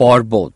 পর্বত